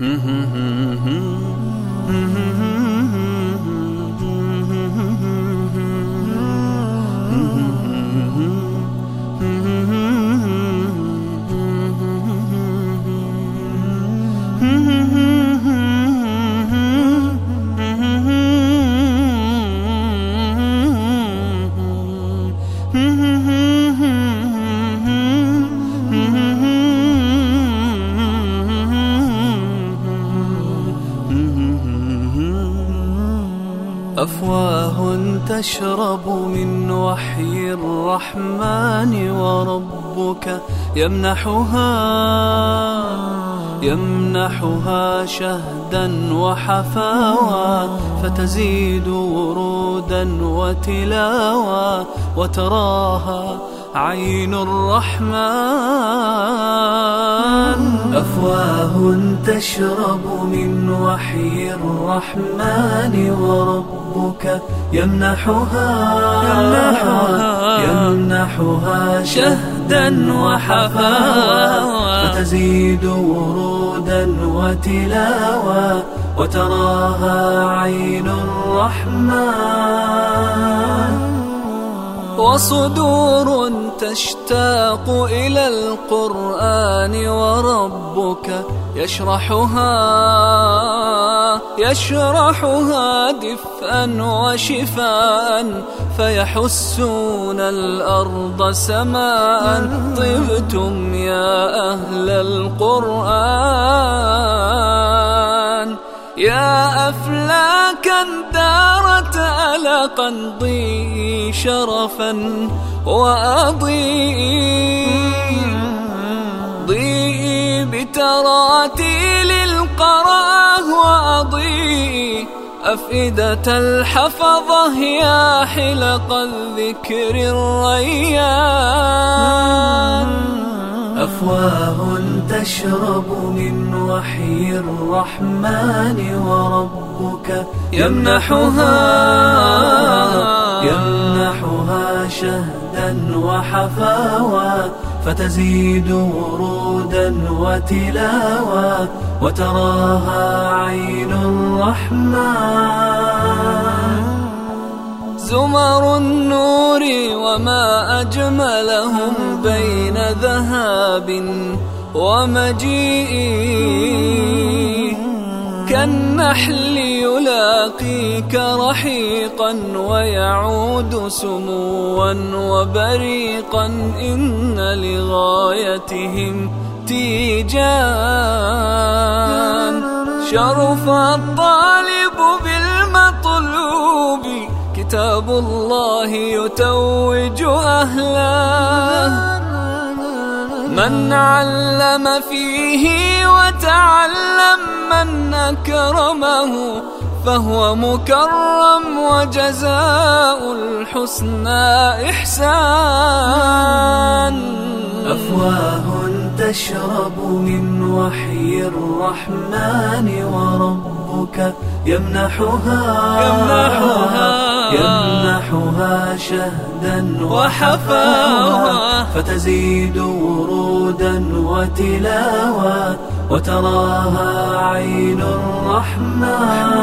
Mm-hmm. أفواه تشرب من وحي الرحمن وربك يمنحها يمنحها شهدا وحفاوى فتزيد ورودا وتلاوى وتراها عين الرحمن. أفواه تشرب من وحي الرحمن وربك يمنحها. يمنحها, يمنحها شهدا وحفاوى فتزيد ورودا وتلاوى وتراها عين الرحمن. وصدور تشتاق إلى القرآن وربك يشرحها يشرحها دفءا وشفاء فيحسون الأرض سماء. طبتم يا أهل القرآن يا أفلاكا دارت ألقا ضيئي شرفا وأضيئي ضيئي بتراتيل القراه وأضيئي أفئدة الحفظة يا حلق الذكر الريان. أفواه تشرب من وحي الرحمن وربك يمنحها يمنحها شهدا وحفاوى فتزيد ورودا وتلاوى وتراها عين الرحمن. زمر النور وما أجملهم بين ذهاب ومجيء كالنحل يلاقيك رحيقا ويعود سموا وبريقا إن لغايتهم تيجان. شرف الطالب بالمطلوب كتاب الله يتوج أهله. من علم فيه وتعلم من أكرمه فهو مكرم وجزاء الحسنى إحسان. أفواه تشرب من وحي الرحمن وربك يمنحها. يمنحها. يمنحها شهدا وحفاوى فتزيد ورودا وتلاوى وتراها عين الرحمن.